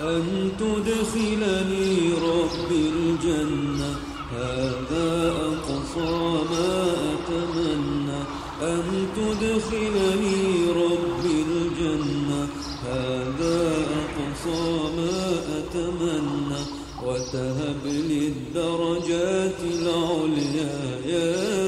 أن تدخلني ربي الجنة. هذا أقصى ما أتمنى. أن تدخلني ربي الجنة. هذا أقصى ما أتمنى. وتهب لي الدرجات العليا يا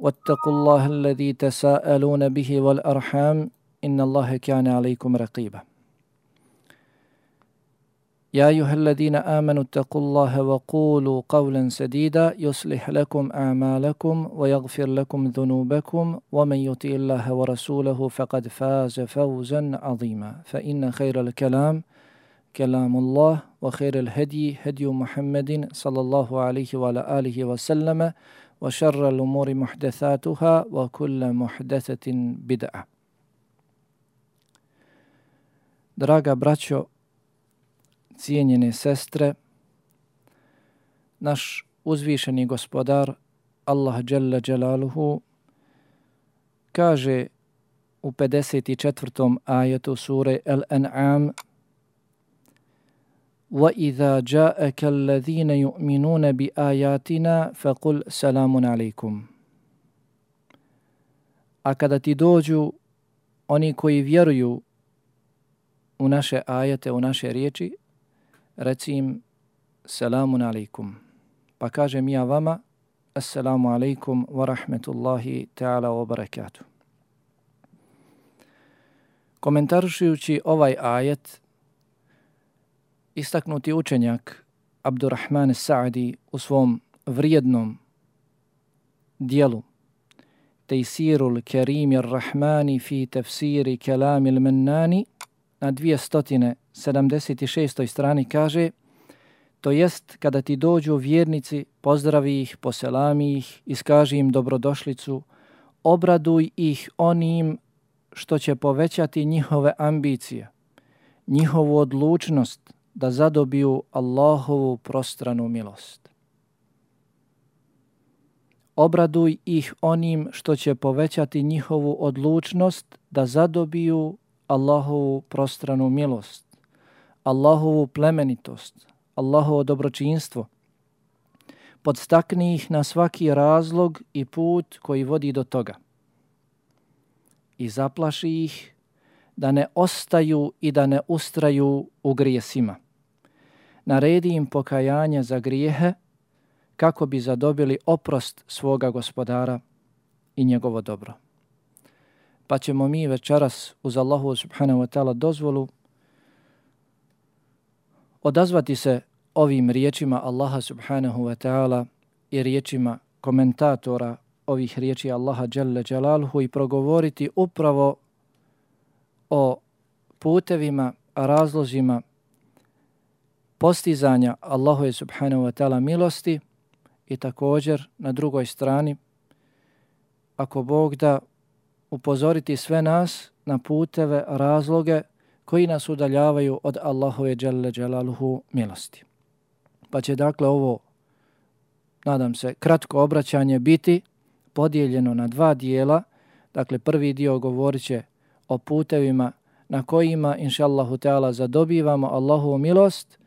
واتقوا الله الذي تساءلون به والأرحام إن الله كان عليكم رقيبا. يا أيها الذين آمنوا اتقوا الله وقولوا قولا سديدا يصلح لكم أعمالكم ويغفر لكم ذنوبكم ومن يطع الله ورسوله فقد فاز فوزا عظيما. فإن خير الكلام كلام الله وخير الهدي هدي محمد صلى الله عليه وعلى آله وسلم وشر الأمور محدثاتها وكل محدثة بدعة Draga braćo, cijenjene sestre, naš uzvišeni gospodar, Allah Jalla Jalaluhu, kaže u 54. ajetu sure Al-An'am وَإِذَا جَاءَكَ الَّذِينَ يُؤْمِنُونَ بِآيَاتِنَا فَقُلْ سَلَامٌ عَلَيْكُمْ A kada ti dođu oni koji vjeruju u naše ajete, u naše riječi, reci im selamun alaikum. Pa kažem ja vama, assalamu alaikum wa rahmetullahi ta'ala wa barakatuh. Komentarušujući ovaj ajet, istaknuti učenjak Abdurrahman Sa'di u svom vrijednom dijelu Tejsirul Kerim Rahmani fi tefsiri kelamil mennani na 276. strani kaže to jest kada ti dođu vjernici, pozdravi ih, poselami ih, iskaži im dobrodošlicu, obraduj ih onim što će povećati njihove ambicije, njihovu odlučnost da zadobiju Allahovu prostranu milost. Obraduj ih onim što će povećati njihovu odlučnost da zadobiju Allahovu prostranu milost, Allahovu plemenitost, Allahovo dobročinstvo. Podstakni ih na svaki razlog i put koji vodi do toga. I zaplaši ih da ne ostaju i da ne ustraju u grijesima. Naredi im pokajanje za grijehe kako bi zadobili oprost svoga gospodara i njegovo dobro pa ćemo mi večeras uz Allahu subhanahu wa ta'ala dozvolu odazvati se ovim riječima Allaha subhanahu wa ta'ala i riječima komentatora ovih riječi Allaha jalla jalaluhu i progovoriti upravo o putevima, razlozima postizanja Allahove subhanahu wa ta'ala milosti i također na drugoj strani ako Bog da upozoriti sve nas na puteve, razloge koji nas udaljavaju od Allahove dželle dželaluhu milosti. Pa će dakle ovo, nadam se, kratko obraćanje biti podijeljeno na dva dijela. Dakle, prvi dio govorit će o putevima na kojima, inša Allahu Teala, zadobivamo Allahovu milost,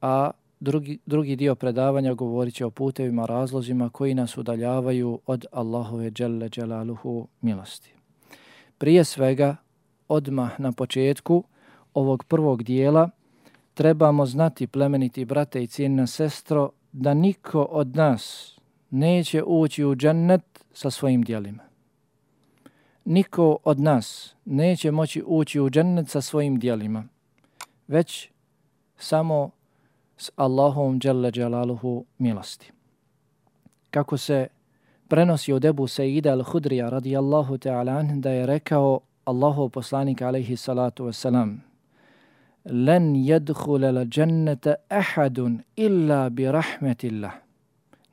a drugi, drugi dio predavanja govorit će o putevima, razlozima koji nas udaljavaju od Allahove dželle dželaluhu milosti. Prije svega, odmah na početku ovog prvog dijela, trebamo znati plemeniti brate i cijenina sestro da niko od nas neće ući u džennet sa svojim dijelima. Niko od nas neće moći ući u džennet sa svojim dijelima, već samo s Allahom dželle dželaluhu milosti. Kako se prenosi od Ebu Sejida al-Hudrija radijallahu ta'ala da je rekao Allahov poslanik alaihi salatu wasalam len jedhule la džennete ahadun illa bi rahmetillah.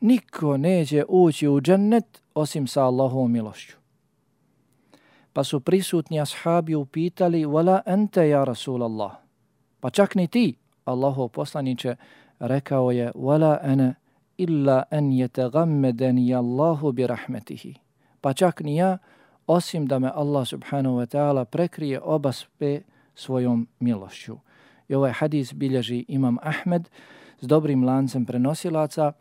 Niko neće ući u džennet osim sa Allahovom milošću. Pa su prisutni ashabi upitali, wala ente ja Rasulallah. Pa čak ni ti, Allahov poslaniće, rekao je, wala ene illa en yataghammadani Allahu bi rahmetihi. Pa čak ni ja, osim da me Allah subhanahu wa ta'ala prekrije obaspe svojom milošću. I ovaj hadis bilježi Imam Ahmed s dobrim lancem prenosilaca,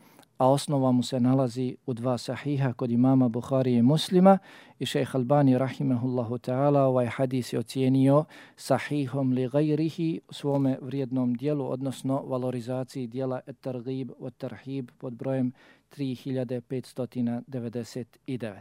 a osnova mu se nalazi u dva sahiha kod imama Buhari i muslima i šejh Albani rahimehullahu ta'ala ovaj hadis je ocijenio sahihom li gajrihi u svome vrijednom dijelu, odnosno valorizaciji dijela et targib od tarhib pod brojem 3599.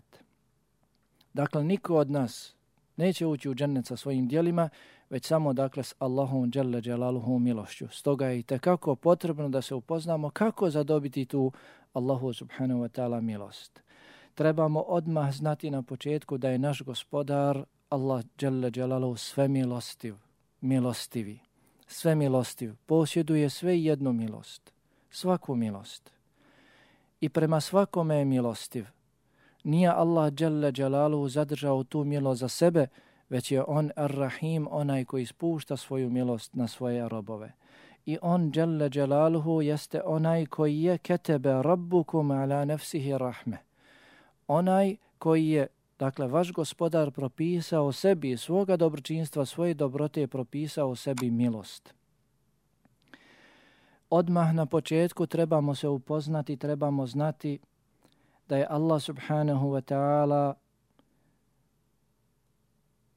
Dakle, niko od nas neće ući u džennet sa svojim dijelima, već samo dakle s Allahom dželle dželaluhu milošću. Stoga je i tekako potrebno da se upoznamo kako zadobiti tu Allahu subhanahu wa ta'ala milost. Trebamo odmah znati na početku da je naš gospodar Allah dželle dželaluhu sve milostiv, milostivi, sve milostiv, posjeduje sve jednu milost, svaku milost. I prema svakome je milostiv. Nije Allah dželle dželaluhu zadržao tu milost za sebe, već je on ar-Rahim, onaj koji spušta svoju milost na svoje robove. I on, Jalla Jalaluhu, jeste onaj koji je ketebe rabbukum ala nefsihi rahme. Onaj koji je, dakle, vaš gospodar propisao sebi svoga dobročinstva, svoje dobrote je propisao sebi milost. Odmah na početku trebamo se upoznati, trebamo znati da je Allah subhanahu wa ta'ala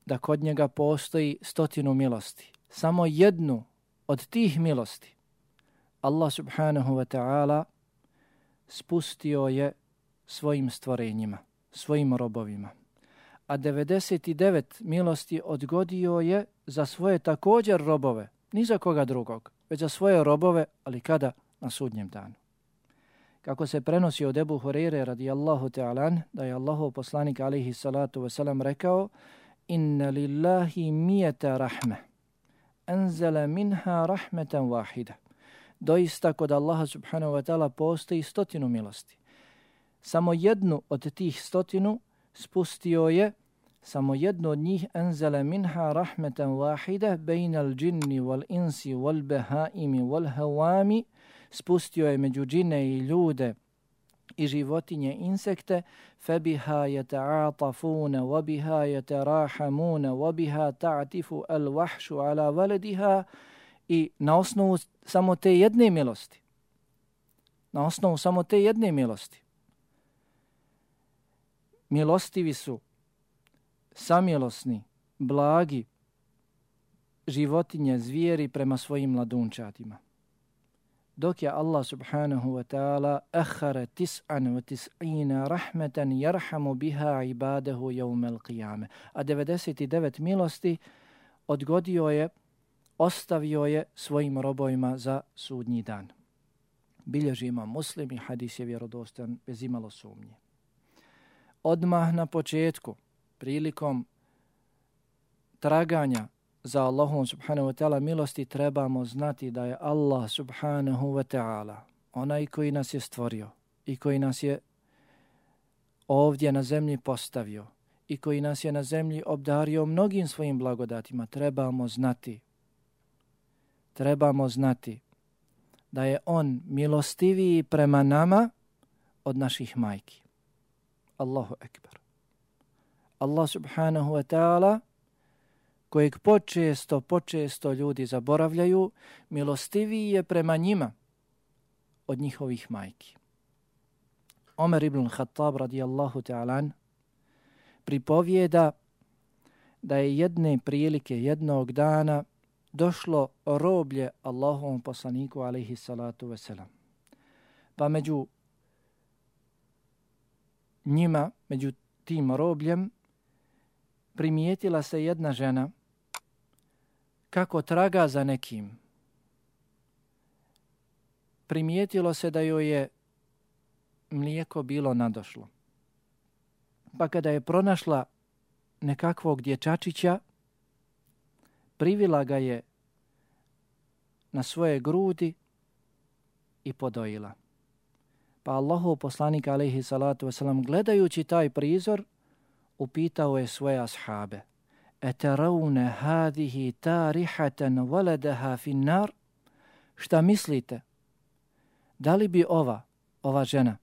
da kod njega postoji stotinu milosti. Samo jednu od tih milosti Allah subhanahu wa ta'ala spustio je svojim stvorenjima, svojim robovima. A 99 milosti odgodio je za svoje također robove, ni za koga drugog, već za svoje robove, ali kada? Na sudnjem danu. Kako se prenosi od Ebu Hureyre radijallahu ta'alan, da je Allahov poslanik alihi salatu wasalam rekao, inna lillahi mijeta rahme, enzele minha rahmeten wahida. Doista kod Allaha subhanahu wa ta'ala postoji stotinu milosti. Samo jednu od tih stotinu spustio je, samo jednu od njih enzele minha rahmetan wahida bejna al džinni wal insi wal behaimi wal hawami spustio je među džine i ljude i životinje insekte فبها يتعاطفون وبها يتراحمون وبها تعتف الوحش على ولدها i na osnovu samo te jedne milosti na osnovu samo te jedne milosti milostivi su samilosni blagi životinje zvijeri prema svojim mladunčatima dok je Allah subhanahu wa ta'ala ahara tis'an wa tis'ina rahmetan jarhamu biha ibadahu jevmel qiyame. A 99 milosti odgodio je, ostavio je svojim robojima za sudnji dan. Bilježi ima muslim i hadis je vjerodostan bez imalo sumnje. Odmah na početku, prilikom traganja za Allahom subhanahu wa ta'ala milosti trebamo znati da je Allah subhanahu wa ta'ala onaj koji nas je stvorio i koji nas je ovdje na zemlji postavio i koji nas je na zemlji obdario mnogim svojim blagodatima, trebamo znati, trebamo znati da je On milostiviji prema nama od naših majki. Allahu ekber. Allah subhanahu wa ta'ala kojeg počesto, počesto ljudi zaboravljaju, milostiviji je prema njima od njihovih majki. Omer ibn Khattab radijallahu ta'alan pripovijeda da je jedne prilike jednog dana došlo roblje Allahovom poslaniku alaihi salatu veselam. Pa među njima, među tim robljem, primijetila se jedna žena kako traga za nekim. Primijetilo se da joj je mlijeko bilo nadošlo. Pa kada je pronašla nekakvog dječačića, privila ga je na svoje grudi i podojila. Pa Allahu poslanik alaihi salatu wasalam gledajući taj prizor upitao je svoje ashabe Eteraune hadihi tarihatan valadaha finnar Šta mislite? Da li bi ova, ova žena,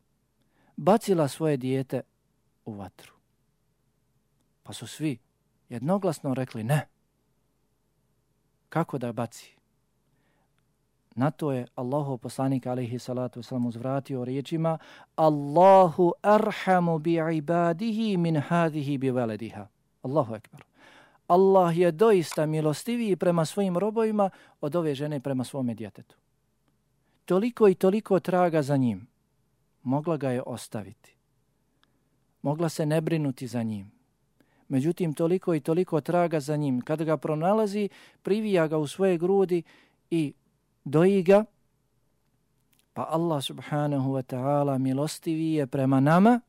bacila svoje dijete u vatru? Pa su svi jednoglasno rekli ne. Kako da baci? Na to je Allahu poslanik alaihi salatu wasalam uzvratio riječima Allahu arhamu bi ibadihi min hadihi bi velediha. Allahu ekber. Allah je doista milostiviji prema svojim robovima od ove žene prema svome djetetu. Toliko i toliko traga za njim. Mogla ga je ostaviti. Mogla se ne brinuti za njim. Međutim, toliko i toliko traga za njim. Kada ga pronalazi, privija ga u svoje grudi i doji ga, pa Allah subhanahu wa ta'ala milostivi je prema nama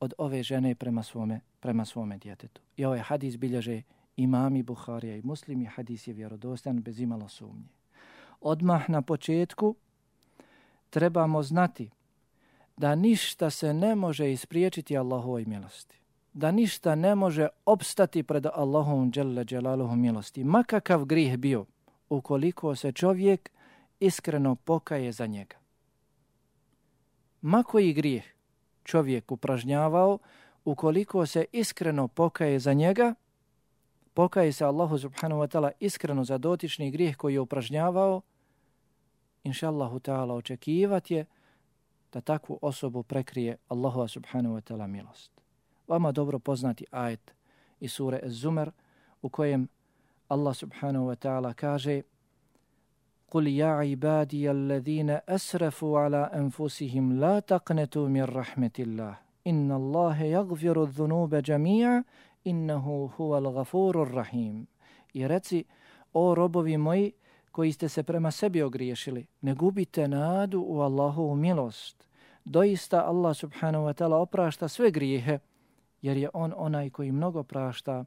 od ove žene prema svome, prema svome djetetu. I ovaj hadis bilježe imami Buharija i muslimi, hadis je vjerodostan bez imalo sumnje. Odmah na početku trebamo znati da ništa se ne može ispriječiti Allahovoj milosti. Da ništa ne može opstati pred Allahom dželle dželaluhu milosti. Makakav grih bio, ukoliko se čovjek iskreno pokaje za njega. Ma koji grijeh čovjek upražnjavao, ukoliko se iskreno pokaje za njega, pokaje se Allahu subhanahu wa ta'ala iskreno za dotični grijeh koji je upražnjavao, inša Allahu ta'ala očekivat je da takvu osobu prekrije Allahu subhanahu wa ta'ala milost. Vama dobro poznati ajet iz sure Az-Zumar u kojem Allah subhanahu wa ta'ala kaže قل يا عبادي الذين أسرفوا على أنفسهم لا تقنطوا من رحمة الله إن الله يغفر الذنوب جميعا innahu huval gafurur rahim. I reci, o robovi moji koji ste se prema sebi ogriješili, ne gubite nadu u Allahovu milost. Doista Allah subhanahu wa ta'ala oprašta sve grijehe, jer je on onaj koji mnogo prašta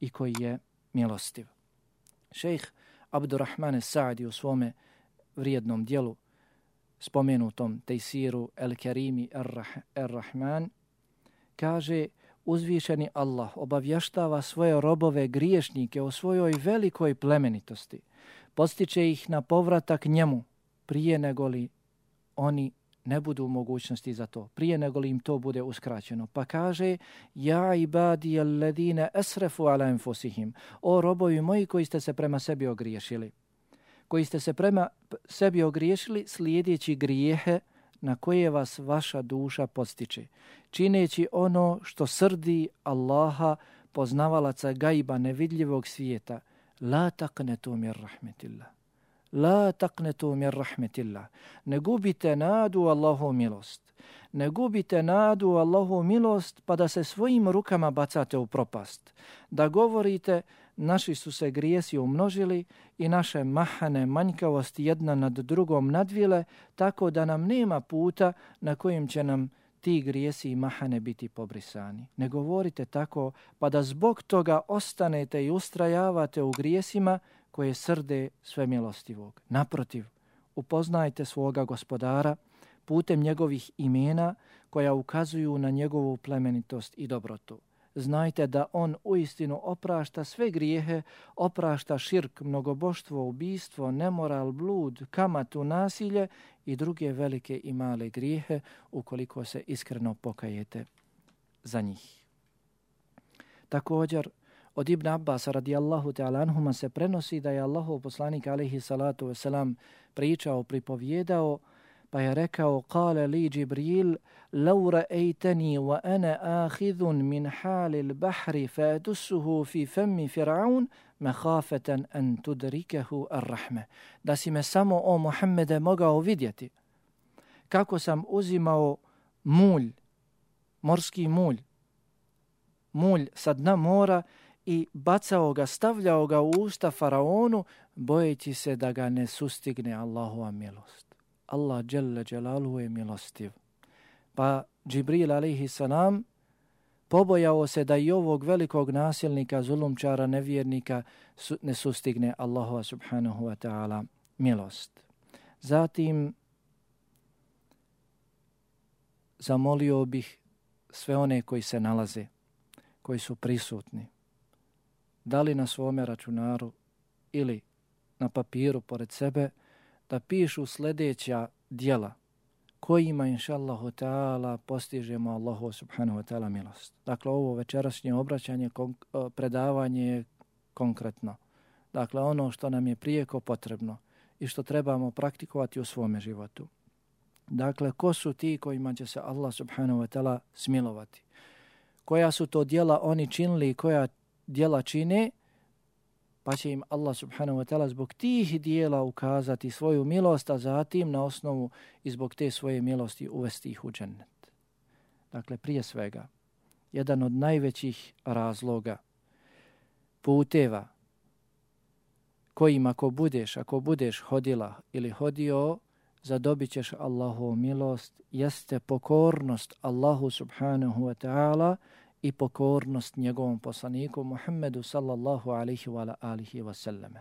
i koji je milostiv. Šejh Abdurrahmane Sa'di u svome vrijednom dijelu spomenutom Tejsiru El-Kerimi Er-Rahman er kaže uzvišeni Allah obavještava svoje robove griješnike o svojoj velikoj plemenitosti. Postiče ih na povratak njemu prije nego li oni ne budu u mogućnosti za to, prije nego li im to bude uskraćeno. Pa kaže, ja ibadi alledine esrefu ala enfusihim, o robovi moji koji ste se prema sebi ogriješili, koji ste se prema sebi ogriješili slijedeći grijehe na koje vas vaša duša postiče, čineći ono što srdi Allaha, poznavalaca gajba nevidljivog svijeta, la taknetu mir rahmetillah. La taqnetu mir rahmetillah. Ne gubite nadu Allahu milost. Ne gubite nadu Allahu milost pa da se svojim rukama bacate u propast. Da govorite naši su se grijesi umnožili i naše mahane manjkavosti jedna nad drugom nadvile tako da nam nema puta na kojim će nam ti grijesi i mahane biti pobrisani. Ne govorite tako pa da zbog toga ostanete i ustrajavate u grijesima koje srde sve milostivog. Naprotiv, upoznajte svoga gospodara putem njegovih imena koja ukazuju na njegovu plemenitost i dobrotu. Znajte da on uistinu oprašta sve grijehe, oprašta širk, mnogoboštvo, ubijstvo, nemoral, blud, kamatu, nasilje i druge velike i male grijehe ukoliko se iskreno pokajete za njih. Također, Od Ibn Abbas radijallahu ta'ala anhuma se prenosi da je Allahov poslanik alaihi salatu wasalam pričao, pripovjedao Pa je rekao, kale li Džibril, laura ejteni wa ana ahidun min halil bahri fa dusuhu fi femmi fir'aun mehafetan an tudrikehu ar-rahme. Da si me samo o Muhammede mogao vidjeti kako sam uzimao mulj, morski mulj, mulj sa dna mora i bacao ga, stavljao ga u usta faraonu, bojeći se da ga ne sustigne Allahova milost. Allah dželle dželalu je milostiv. Pa Džibril alaihi salam pobojao se da i ovog velikog nasilnika, zulumčara, nevjernika su, ne sustigne Allahova subhanahu wa ta'ala milost. Zatim zamolio bih sve one koji se nalaze, koji su prisutni, da li na svome računaru ili na papiru pored sebe, da pišu sljedeća dijela kojima, inša Allahu ta'ala, postižemo Allahu subhanahu wa ta'ala milost. Dakle, ovo večerašnje obraćanje, e, predavanje je konkretno. Dakle, ono što nam je prijeko potrebno i što trebamo praktikovati u svome životu. Dakle, ko su ti kojima će se Allah subhanahu wa ta'ala smilovati? Koja su to dijela oni činili i koja dijela čine? Pa će im Allah subhanahu wa ta'ala zbog tih dijela ukazati svoju milost, a zatim na osnovu i zbog te svoje milosti uvesti ih u džennet. Dakle, prije svega, jedan od najvećih razloga, puteva, kojim ako budeš, ako budeš hodila ili hodio, zadobit ćeš Allahovu milost, jeste pokornost Allahu subhanahu wa ta'ala i pokornost njegovom poslaniku Muhammedu sallallahu alaihi wa alihi wa sallame.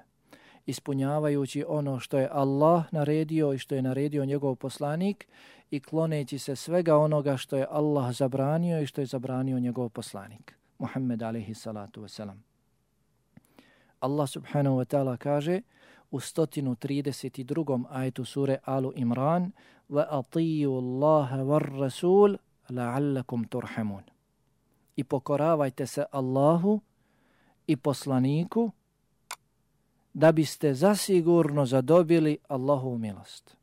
Ispunjavajući ono što je Allah naredio i što je naredio njegov poslanik i kloneći se svega onoga što je Allah zabranio i što je zabranio njegov poslanik. Muhammed alaihi salatu wa salam. Allah subhanahu wa ta'ala kaže u 132. ajetu sure Alu Imran wa اللَّهَ وَالرَّسُولَ لَعَلَّكُمْ Rasul la'allakum turhamun. I pokoravajte se Allahu i poslaniku da biste zasigurno zadobili Allahovu milost.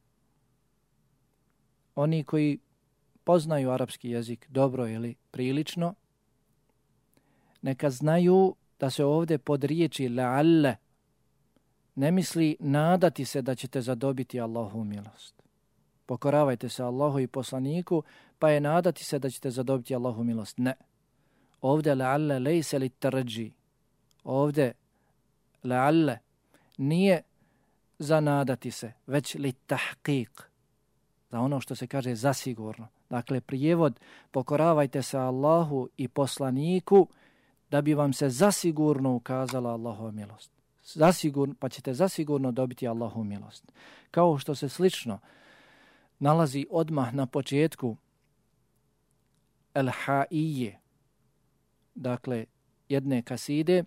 Oni koji poznaju arapski jezik dobro ili prilično, neka znaju da se ovdje pod riječi la'alle ne misli nadati se da ćete zadobiti Allahovu milost. Pokoravajte se Allahu i poslaniku, pa je nadati se da ćete zadobiti Allahu milost. Ne. Ovde la'alla lejse li tarđi. Ovde la'alla nije za nadati se, već li tahqiq. Za ono što se kaže zasigurno. Dakle, prijevod pokoravajte se Allahu i poslaniku da bi vam se zasigurno ukazala Allahova milost zasigurno, pa ćete zasigurno dobiti Allahu milost. Kao što se slično nalazi odmah na početku El-Ha'ije, dakle jedne kaside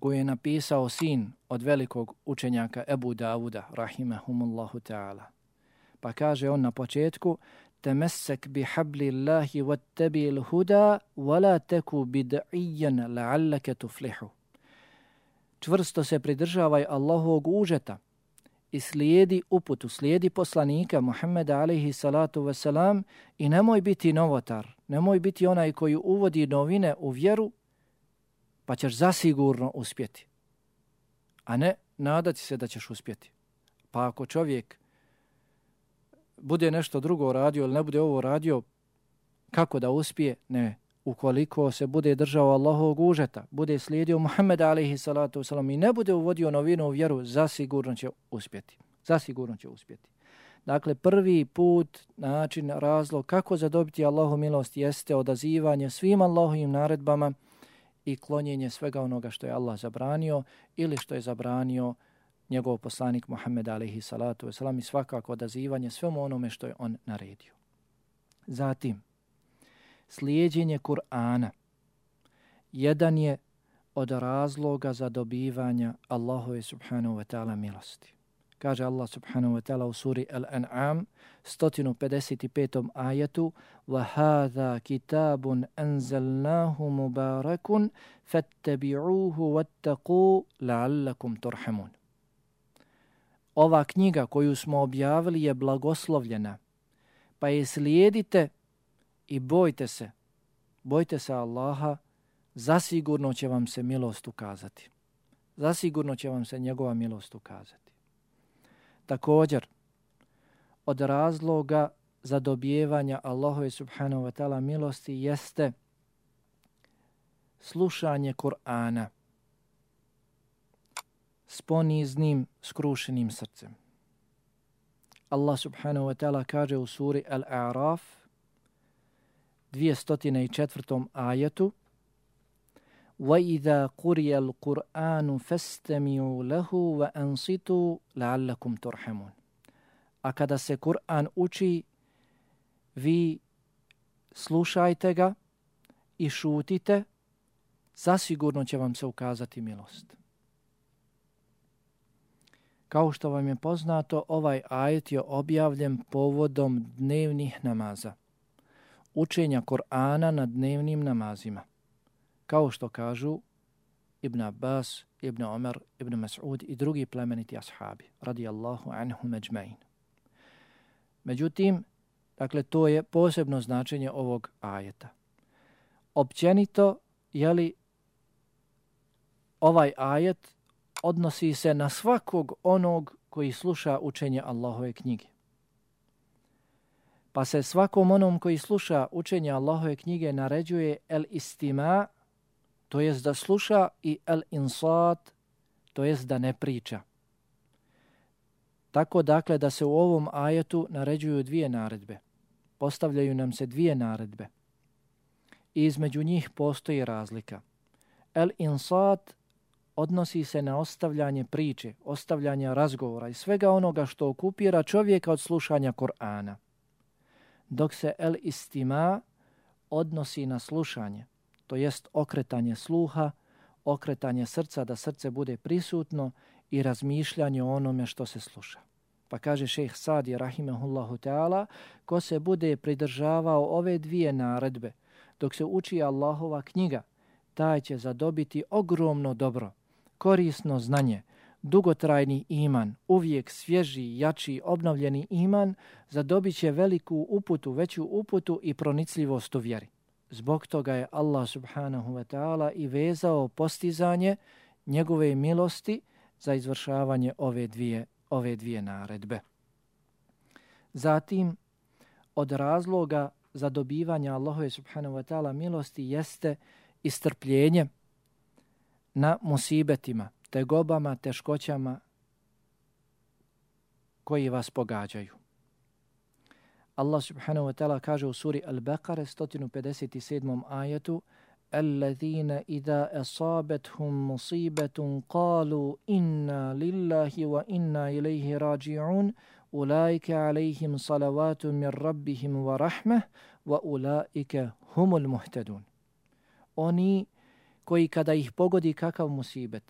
koju je napisao sin od velikog učenjaka Ebu Davuda, rahimahumullahu ta'ala. Pa kaže on na početku, تمسك bi الله Allahi vattabi il-huda, wala teku bid'ijan la'allake tuflihu čvrsto se pridržavaj Allahovog užeta i slijedi uputu, slijedi poslanika Muhammeda alaihi salatu wasalam i nemoj biti novotar, nemoj biti onaj koji uvodi novine u vjeru, pa ćeš zasigurno uspjeti. A ne nadati se da ćeš uspjeti. Pa ako čovjek bude nešto drugo radio ili ne bude ovo radio, kako da uspije? Ne, ukoliko se bude držao Allahovog užeta, bude slijedio Muhammeda alaihi salatu wasalam i ne bude uvodio novinu u vjeru, zasigurno će uspjeti. Zasigurno će uspjeti. Dakle, prvi put, način, razlog kako zadobiti Allahu milost jeste odazivanje svim Allahovim naredbama i klonjenje svega onoga što je Allah zabranio ili što je zabranio njegov poslanik Muhammed alaihi salatu wasalam i svakako odazivanje svemu onome što je on naredio. Zatim, slijedjenje Kur'ana jedan je od razloga za dobivanja Allahove subhanahu wa ta'ala milosti. Kaže Allah subhanahu wa ta'ala u suri Al-An'am 155. ajetu وَهَذَا كِتَابٌ أَنزَلْنَاهُ مُبَارَكٌ فَاتَّبِعُوهُ وَاتَّقُوا لَعَلَّكُمْ تُرْحَمُونَ ova knjiga koju smo objavili je blagoslovljena, pa je slijedite i bojte se, bojte se Allaha, zasigurno će vam se milost ukazati. Zasigurno će vam se njegova milost ukazati. Također, od razloga za dobijevanja Allahove subhanahu wa ta'ala milosti jeste slušanje Kur'ana s poniznim, skrušenim srcem. Allah subhanahu wa ta'ala kaže u suri Al-A'raf 204. ajetu وَإِذَا قُرِيَ الْقُرْآنُ فَاسْتَمِعُوا لَهُ وَأَنْصِتُوا لَعَلَّكُمْ تُرْحَمُونَ A kada se Kur'an uči, vi slušajte ga i šutite, zasigurno će vam se ukazati milost. Kao što vam je poznato, ovaj ajet je objavljen povodom dnevnih namaza, učenja Korana na dnevnim namazima. Kao što kažu Ibn Abbas, Ibn Omer, Ibn Mas'ud i drugi plemeniti ashabi, radijallahu anhu međmein. Međutim, dakle, to je posebno značenje ovog ajeta. Općenito, je li ovaj ajet odnosi se na svakog onog koji sluša učenje Allahove knjige. Pa se svakom onom koji sluša učenje Allahove knjige naređuje el istima, to jest da sluša i el insat, to jest da ne priča. Tako dakle da se u ovom ajetu naređuju dvije naredbe. Postavljaju nam se dvije naredbe. I između njih postoji razlika. El insat odnosi se na ostavljanje priče, ostavljanje razgovora i svega onoga što okupira čovjeka od slušanja Korana. Dok se el istima odnosi na slušanje, to jest okretanje sluha, okretanje srca da srce bude prisutno i razmišljanje o onome što se sluša. Pa kaže šejh Sadi rahimehullahu ta'ala, ko se bude pridržavao ove dvije naredbe, dok se uči Allahova knjiga, taj će zadobiti ogromno dobro, korisno znanje, dugotrajni iman, uvijek svježi, jači, obnovljeni iman, zadobit će veliku uputu, veću uputu i pronicljivost u vjeri. Zbog toga je Allah subhanahu wa ta'ala i vezao postizanje njegove milosti za izvršavanje ove dvije, ove dvije naredbe. Zatim, od razloga za dobivanje Allahove subhanahu wa ta'ala milosti jeste istrpljenje na musibetima, tegobama, teškoćama koji vas pogađaju. Allah subhanahu wa ta'ala kaže u suri Al-Baqara 157. ajetu الذين إذا أصابتهم مصيبة قالوا إنا لله وإنا إليه راجعون أولئك عليهم صلوات من ربهم ورحمة وأولئك هم المهتدون Oni koji kada ih pogodi kakav musibet,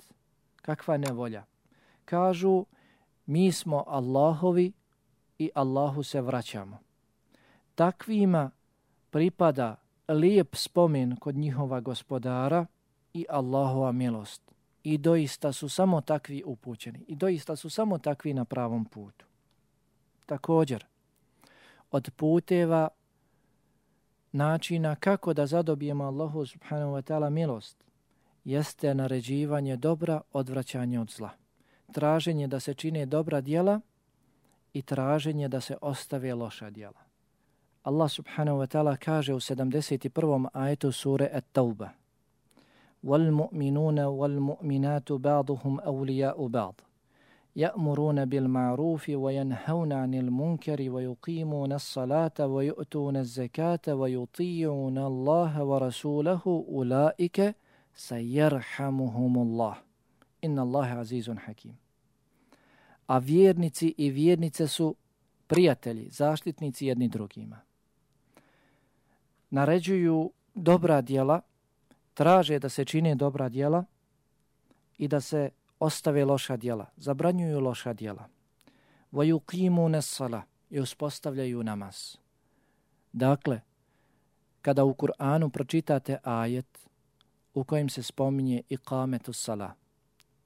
kakva nevolja, kažu mi smo Allahovi i Allahu se vraćamo. Takvima pripada lijep spomen kod njihova gospodara i Allahova milost. I doista su samo takvi upućeni. I doista su samo takvi na pravom putu. Također, od puteva načina kako da zadobijemo Allahu subhanahu wa ta'ala milost jeste naređivanje dobra, odvraćanje od zla. Traženje da se čine dobra dijela i traženje da se ostave loša dijela. Allah subhanahu wa ta'ala kaže u 71. ajetu sure At-Tawba وَالْمُؤْمِنُونَ وَالْمُؤْمِنَاتُ بَعْضُهُمْ أَوْلِيَاءُ بَعْضُ يأمرون بالمعروف وينهون عن المنكر ويقيمون الصلاة ويؤتون الزكاة ويطيعون الله ورسوله أولئك سيرحمهم الله إن الله عزيز حكيم A vjernici i vjernice su prijatelji, zaštitnici jedni drugima. Naređuju dobra djela, traže da se čine dobra djela i da se ostave loša djela, zabranjuju loša djela. Vajuqimu nesala i uspostavljaju namaz. Dakle, kada u Kur'anu pročitate ajet u kojem se spominje iqametu sala,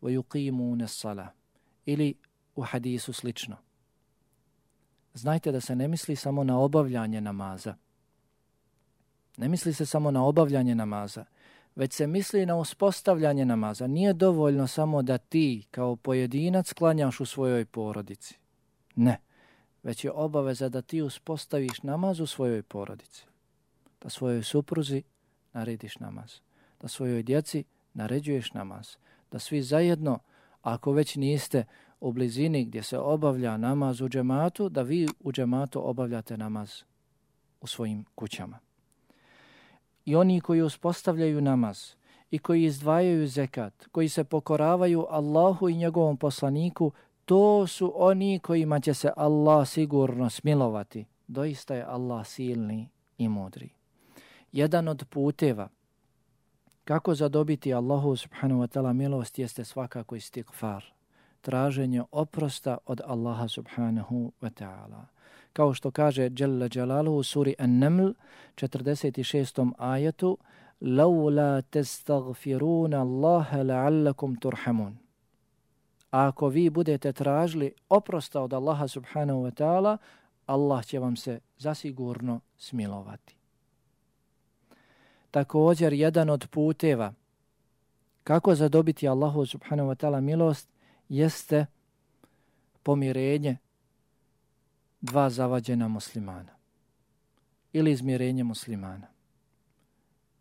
wa yuqimune sala, ili u hadisu slično. Znajte da se ne misli samo na obavljanje namaza. Ne misli se samo na obavljanje namaza, već se misli na uspostavljanje namaza. Nije dovoljno samo da ti kao pojedinac klanjaš u svojoj porodici. Ne, već je obaveza da ti uspostaviš namaz u svojoj porodici. Da svojoj supruzi narediš namaz. Da svojoj djeci naređuješ namaz. Da svi zajedno, ako već niste u blizini gdje se obavlja namaz u džematu, da vi u džematu obavljate namaz u svojim kućama. I oni koji uspostavljaju namaz i koji izdvajaju zekat, koji se pokoravaju Allahu i njegovom poslaniku, to su oni kojima će se Allah sigurno smilovati. Doista je Allah silni i mudri. Jedan od puteva kako zadobiti Allahu subhanahu wa ta'ala milost jeste svakako istighfar, traženje oprosta od Allaha subhanahu wa ta'ala. Kao što kaže Jalla Jalalu u suri An-Naml 46. ajetu لَوْلَا تَسْتَغْفِرُونَ اللَّهَ لَعَلَّكُمْ تُرْحَمُونَ A ako vi budete tražili oprosta od Allaha subhanahu wa ta'ala, Allah će vam se zasigurno smilovati. Također, jedan od puteva kako zadobiti Allahu subhanahu wa ta'ala milost jeste pomirenje dva zavađena muslimana ili izmirenje muslimana.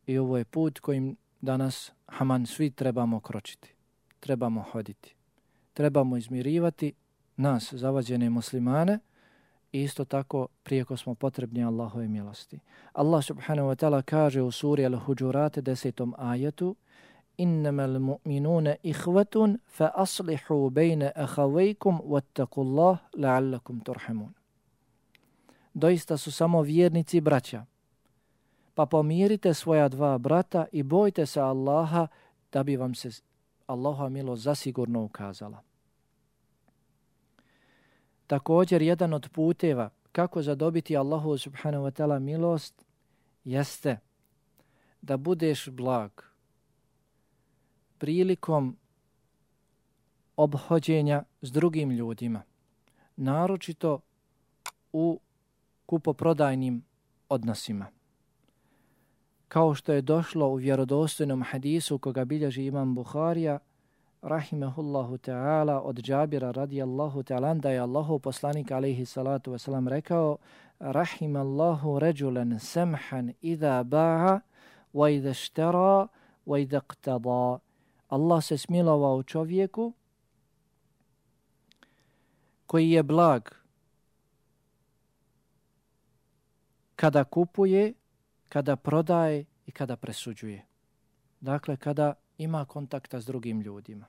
I ovo je put kojim danas Haman svi trebamo kročiti, trebamo hoditi trebamo izmirivati nas, zavađene muslimane, i isto tako prijeko smo potrebni Allahove milosti. Allah subhanahu wa ta'ala kaže u suri Al-Huđurate desetom ajetu Innama al-mu'minuna ihvatun fa aslihu bejne ahavejkum wattakullah la'allakum turhamun. Doista su samo vjernici braća. Pa pomirite svoja dva brata i bojte se Allaha da bi vam se Allahova milost zasigurno ukazala. Također, jedan od puteva kako zadobiti Allahu subhanahu wa ta'ala milost jeste da budeš blag prilikom obhođenja s drugim ljudima, naročito u kupoprodajnim odnosima. Kao što je došlo u vjerodostojnom hadisu koga bilježi imam Buharija, rahimehullahu ta'ala od Džabira radijallahu ta'ala da je Allahu poslanik alaihi salatu wasalam rekao rahimallahu ređulen semhan idha ba'a wa idha štera wa idha qtada Allah se smilovao čovjeku koji je blag kada kupuje, kada prodaje i kada presuđuje. Dakle, kada ima kontakta s drugim ljudima.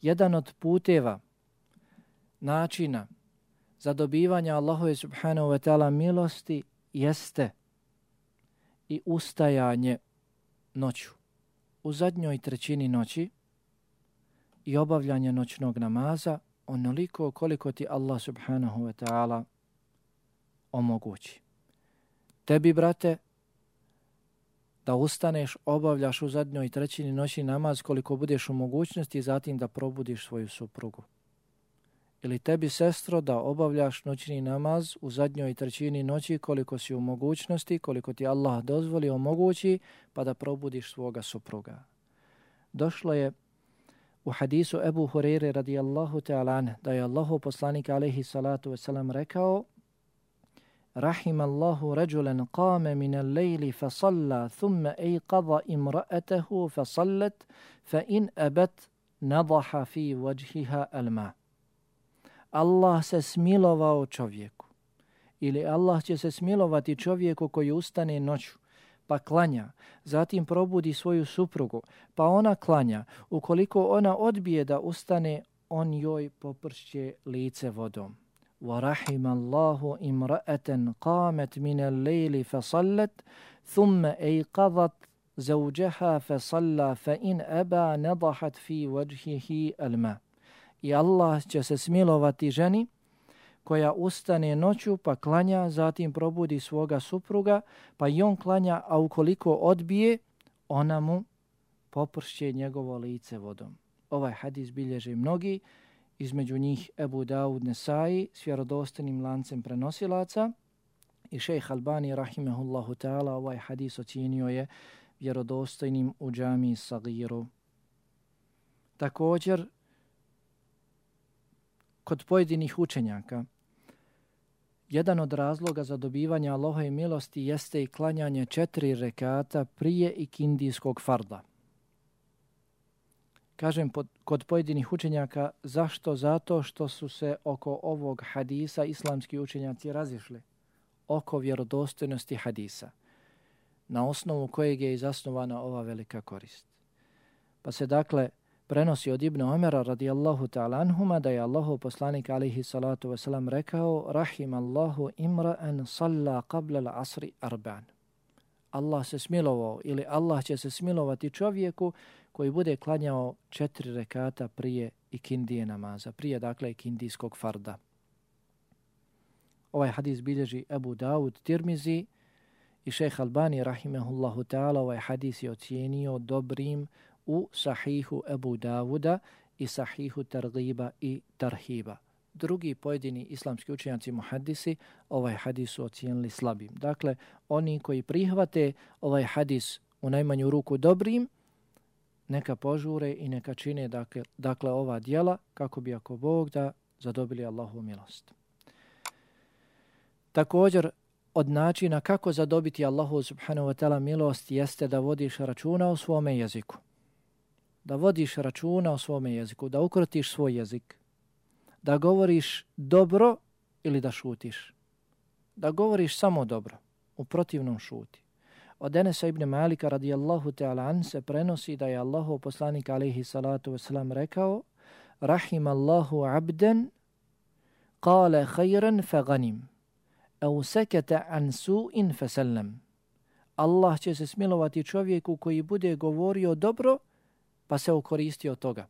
Jedan od puteva, načina za dobivanje Allahove subhanahu wa ta'ala milosti jeste i ustajanje noću. U zadnjoj trećini noći i obavljanje noćnog namaza onoliko koliko ti Allah subhanahu wa ta'ala omogući. Tebi, brate, da ustaneš, obavljaš u zadnjoj trećini noći namaz koliko budeš u mogućnosti i zatim da probudiš svoju suprugu. Ili tebi, sestro, da obavljaš noćni namaz u zadnjoj trećini noći koliko si u mogućnosti, koliko ti Allah dozvoli omogući, pa da probudiš svoga supruga. Došlo je u hadisu Ebu Hureyre radijallahu ta'ala da je Allahu poslanik alaihi salatu wasalam rekao رحم الله رجلا قام من الليل فصلى ثم أيقظ امرأته فصلت فإن أبت نضح في وجهها الماء Allah se smilovao čovjeku ili Allah će se smilovati čovjeku koji ustane noću pa klanja, zatim probudi svoju suprugu, pa ona klanja. Ukoliko ona odbije da ustane, on joj popršće lice vodom. ورحم الله امرأة قامت من الليل فصلت ثم أيقظت زوجها فصلى فإن أبى نضحت في وجهه الماء I Allah će se smilovati ženi koja ustane noću pa klanja, zatim probudi svoga supruga, pa i on klanja, a ukoliko odbije, ona mu popršće njegovo lice vodom. Ovaj hadis bilježe mnogi između njih Ebu Daud Nesai s vjerodostanim lancem prenosilaca i šejh Albani rahimehullahu ta'ala ovaj hadis ocijenio je vjerodostojnim u džami Sagiru. Također, kod pojedinih učenjaka, jedan od razloga za dobivanje Allahove milosti jeste i klanjanje četiri rekata prije ikindijskog farda. Kažem pod, kod pojedinih učenjaka zašto? Zato što su se oko ovog hadisa islamski učenjaci razišli oko vjerodostojnosti hadisa na osnovu kojeg je zasnovana ova velika korist. Pa se dakle prenosi od Ibn Omera radijallahu ta'ala anhuma da je Allahu poslanik alihi salatu wasalam rekao Rahim Allahu imra'an salla qabla al-asri arban. Allah se smilovao ili Allah će se smilovati čovjeku koji bude klanjao četiri rekata prije ikindije namaza, prije dakle ikindijskog farda. Ovaj hadis bilježi Abu Dawud Tirmizi i šejh Albani rahimehullahu ta'ala ovaj hadis je ocijenio dobrim u sahihu Abu Dawuda i sahihu Targiba i Tarhiba. Drugi pojedini islamski učenjaci muhaddisi ovaj hadis su ocijenili slabim. Dakle, oni koji prihvate ovaj hadis u najmanju ruku dobrim, neka požure i neka čine dakle, dakle ova dijela kako bi ako Bog da zadobili Allahu milost. Također, od načina kako zadobiti Allahu subhanahu wa ta'ala milost jeste da vodiš računa o svome jeziku. Da vodiš računa o svome jeziku, da ukrotiš svoj jezik, da govoriš dobro ili da šutiš. Da govoriš samo dobro, u protivnom šuti. Od Enesa ibn Malika radijallahu ta'ala an se prenosi da je Allahu poslanik alaihi salatu wasalam rekao Rahim Allahu abden kale khayran fa ganim au sekete an su'in fasallam. Allah će se smilovati čovjeku koji bude govorio dobro, pa se okoristio toga.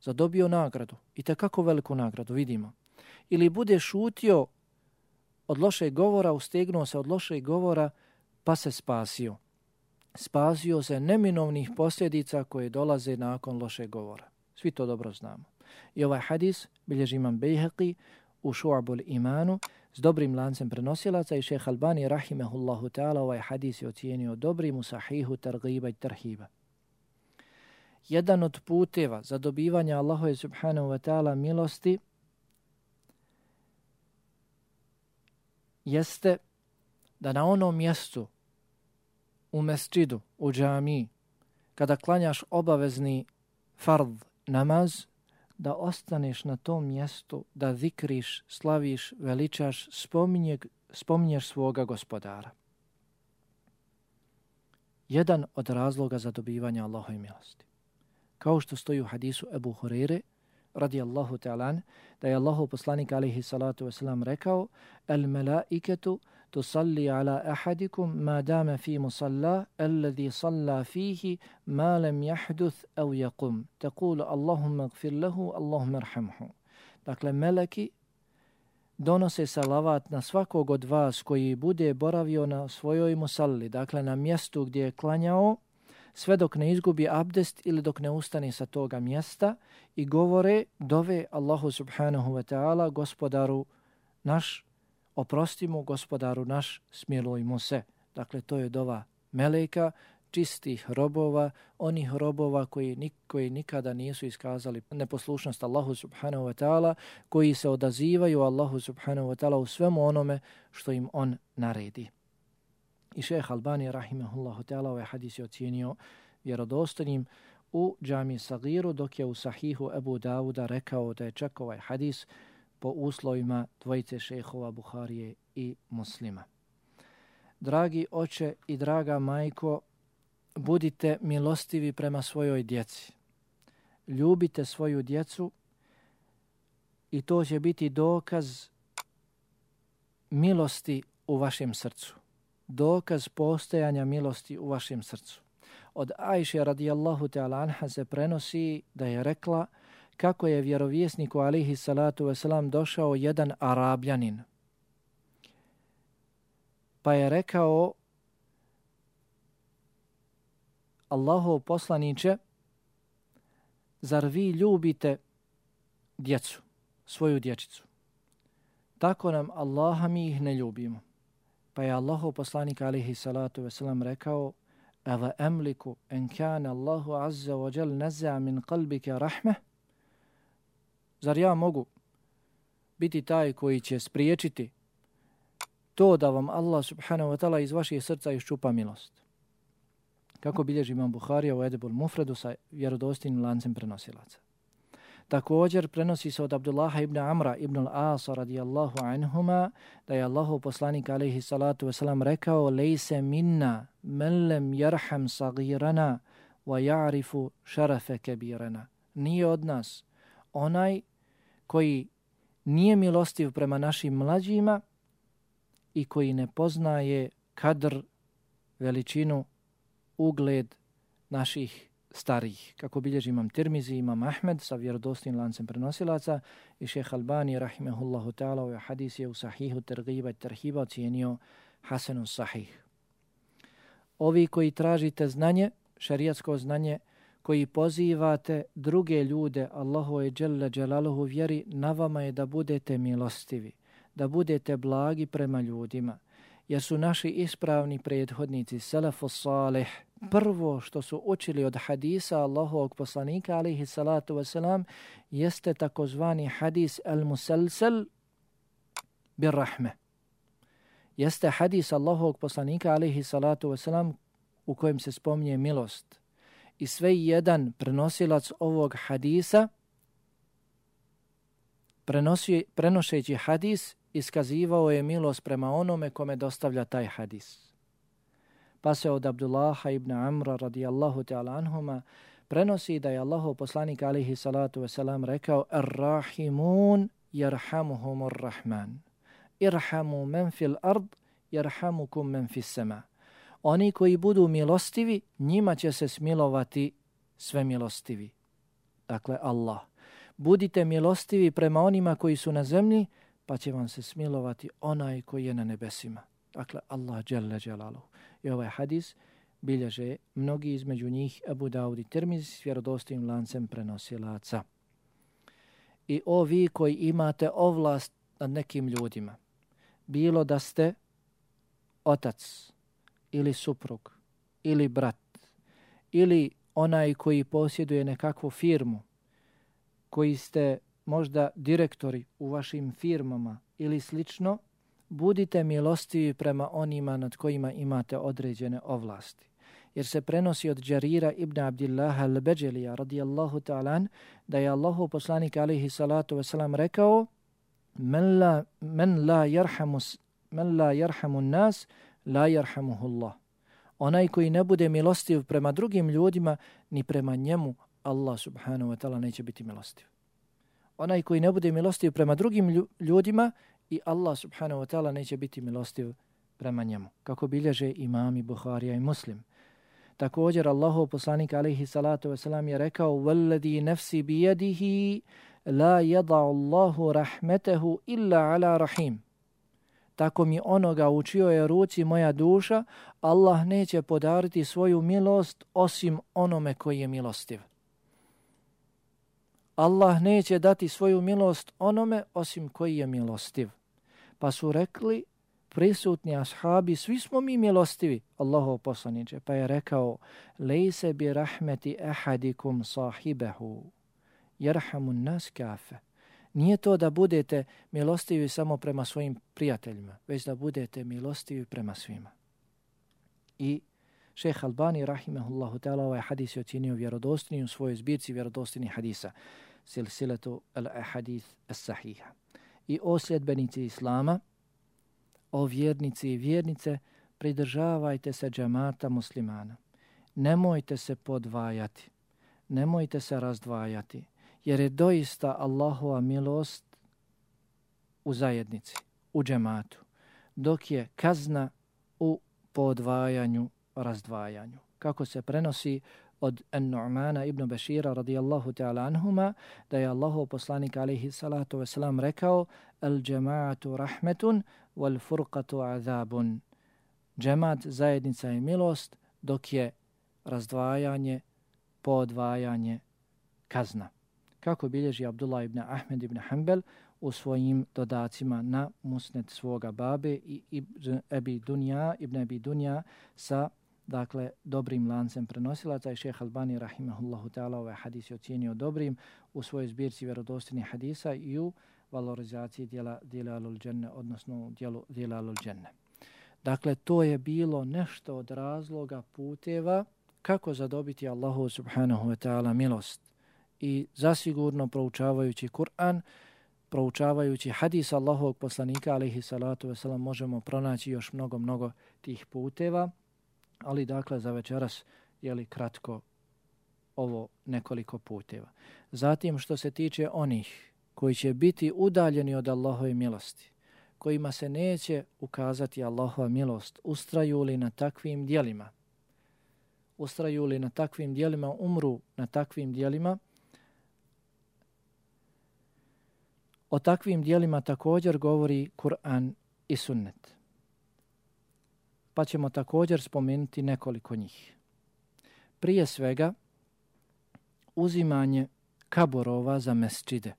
Zadobio nagradu. I kako veliku nagradu, vidimo. Ili bude šutio od lošeg govora, ustegnuo se od lošeg govora, pa se spasio. Spasio se neminovnih posljedica koje dolaze nakon loše govora. Svi to dobro znamo. I ovaj hadis bilježi imam Bejheqi u Šu'abul imanu s dobrim lancem prenosilaca i šeha Albani rahimehullahu ta'ala ovaj hadis je ocijenio dobrim u sahihu targiba i tarhiba. Jedan od puteva za dobivanje Allahove subhanahu wa ta'ala milosti jeste da na onom mjestu u mesčidu, u džami, kada klanjaš obavezni fard namaz, da ostaneš na tom mjestu, da zikriš, slaviš, veličaš, spominje, spominješ svoga gospodara. Jedan od razloga za dobivanje Allahove milosti. Kao što stoji u hadisu Ebu Hurere, radi Allahu ta'alan, da je Allahu poslanik alaihi salatu wasalam rekao, el melaiketu tusalli ala ahadikum ma dama fi musalla alladhi salla fihi ma lam yahduth au yakum. Tekulu Allahumma gfir lahu, Allahumma arhamhu. Dakle, meleki donose salavat na svakog od vas koji bude boravio na svojoj musalli, dakle na mjestu gdje je klanjao, sve dok ne izgubi abdest ili dok ne ustane sa toga mjesta i govore dove Allahu subhanahu wa ta'ala gospodaru naš, oprosti mu gospodaru naš, smiluj mu se. Dakle, to je dova meleka, čistih robova, onih robova koji, koji nikada nisu iskazali neposlušnost Allahu subhanahu wa ta'ala, koji se odazivaju Allahu subhanahu wa ta'ala u svemu onome što im on naredi. I šeheh Albani, rahimahullahu ta'ala, ovaj hadis je ocijenio vjerodostanim u džami Sagiru, dok je u sahihu Ebu Davuda rekao da je čak ovaj hadis po uslovima dvojice šehova Buharije i muslima. Dragi oče i draga majko, budite milostivi prema svojoj djeci. Ljubite svoju djecu i to će biti dokaz milosti u vašem srcu dokaz postojanja milosti u vašem srcu. Od Ajše radijallahu ta'ala anha se prenosi da je rekla kako je vjerovjesniku alihi salatu wasalam došao jedan arabljanin. Pa je rekao Allahov poslaniće, zar vi ljubite djecu? svoju dječicu. Tako nam Allaha mi ih ne ljubimo. Pa je Allahov poslanik alihi salatu wasalam rekao Ava emliku en kane Allahu azza wa jal naza min kalbike rahmeh, Zar ja mogu biti taj koji će spriječiti to da vam Allah subhanahu wa ta'ala iz vaših srca iščupa milost. Kako bilježi imam Buharija u Edebul Mufredu sa vjerodostinim lancem prenosilaca. Također prenosi se od Abdullaha ibn Amra ibn al-Asa radijallahu anhuma da je Allahu poslanik alaihi salatu wasalam rekao lejse minna men lem jarham sagirana wa ja'rifu šarafe kebirana. Nije od nas onaj koji nije milostiv prema našim mlađima i koji ne poznaje kadr, veličinu, ugled naših starih. Kako bilježi imam Tirmizi, imam Ahmed sa vjerodostim lancem prenosilaca i šeha Albani, rahimehullahu ta'ala, u hadis je u sahihu tergiba i terhiba ocijenio Hasanu sahih. Ovi koji tražite znanje, šarijatsko znanje, koji pozivate druge ljude, Allahu i Đelle Đelaluhu vjeri, na vama je da budete milostivi, da budete blagi prema ljudima, jer su naši ispravni prethodnici, Selefu salih, prvo što su učili od hadisa Allahovog poslanika, alihi salatu wasalam, jeste takozvani hadis al-musalsal bir rahme. Jeste hadis Allahovog poslanika, alihi salatu wasalam, u kojem se spominje milost, i sve jedan prenosilac ovog hadisa prenosi, prenošeći hadis iskazivao je milost prema onome kome dostavlja taj hadis. Pa se od Abdullaha ibn Amra radijallahu ta'ala anhuma prenosi da je Allahu poslanik alihi salatu wasalam rekao Ar-Rahimun jarhamuhumur Rahman. Irhamu men fil ard jarhamukum men fis sama. Oni koji budu milostivi, njima će se smilovati sve milostivi. Dakle, Allah. Budite milostivi prema onima koji su na zemlji, pa će vam se smilovati onaj koji je na nebesima. Dakle, Allah djelle djelalu. I ovaj hadis bilježe mnogi između njih Abu Dawud i Tirmiz s vjerodostim lancem prenosilaca. I ovi koji imate ovlast nad nekim ljudima, bilo da ste otac, ili suprug, ili brat, ili onaj koji posjeduje nekakvu firmu, koji ste možda direktori u vašim firmama ili slično, budite milostivi prema onima nad kojima imate određene ovlasti. Jer se prenosi od Đarira ibn Abdillaha al-Beđelija radijallahu ta'alan da je Allahu poslanik alihi salatu wasalam rekao men la, men la jarhamu men la jarhamu nas la yarhamuhullah. Onaj koji ne bude milostiv prema drugim ljudima, ni prema njemu, Allah subhanahu wa ta'ala neće biti milostiv. Onaj koji ne bude milostiv prema drugim ljudima, i Allah subhanahu wa ta'ala neće biti milostiv prema njemu. Kako bilježe imami Buharija i Muslim. Također Allahov poslanik alaihi salatu wasalam je rekao وَالَّذِي نَفْسِ بِيَدِهِ لَا يَضَعُ اللَّهُ رَحْمَتَهُ إِلَّا عَلَى رَحِيمٍ tako mi onoga u čijoj je ruci moja duša, Allah neće podariti svoju milost osim onome koji je milostiv. Allah neće dati svoju milost onome osim koji je milostiv. Pa su rekli prisutni ashabi, svi smo mi milostivi, Allahov poslaniče. Pa je rekao, lejse bi rahmeti ahadikum sahibehu, jerhamun nas kafe. Nije to da budete milostivi samo prema svojim prijateljima, već da budete milostivi prema svima. I šeha Albani, rahimahullahu ta'ala, ovaj hadis je ocjenio vjerodostini u svojoj zbirci vjerodostini hadisa, silsiletu al-hadith as-sahiha. I o sljedbenici Islama, o vjernici i vjernice, pridržavajte se džamata muslimana. Nemojte se podvajati, nemojte se razdvajati, jer je doista Allahova milost u zajednici, u džematu, dok je kazna u podvajanju, razdvajanju. Kako se prenosi od An-Nu'mana ibn Bashira radijallahu ta'ala anhuma, da je Allahov poslanik alaihi salatu wasalam rekao Al džematu rahmetun wal furqatu azabun. Džemat zajednica je milost, dok je razdvajanje, podvajanje, kazna kako bilježi Abdullah ibn Ahmed ibn Hanbel u svojim dodacima na musnet svoga babe i ibn Ebi Dunja, ibn Ebi Dunja sa dakle dobrim lancem prenosilaca i šeha Albani rahimahullahu ta'ala ovaj hadis je ocijenio dobrim u svojoj zbirci vjerodostini hadisa i u valorizaciji dijela, dijela alul dženne, odnosno u dijelu dijela alul dženne. Dakle, to je bilo nešto od razloga puteva kako zadobiti Allahu subhanahu wa ta'ala milost. I zasigurno proučavajući Kur'an, proučavajući hadis Allahovog poslanika, alaihi salatu wasalam, možemo pronaći još mnogo, mnogo tih puteva, ali dakle za večeras je li kratko ovo nekoliko puteva. Zatim što se tiče onih koji će biti udaljeni od Allahove milosti, kojima se neće ukazati Allahova milost, ustraju li na takvim dijelima, ustraju li na takvim dijelima, umru na takvim dijelima, o takvim dijelima također govori Kur'an i sunnet. Pa ćemo također spomenuti nekoliko njih. Prije svega, uzimanje kaborova za mesčide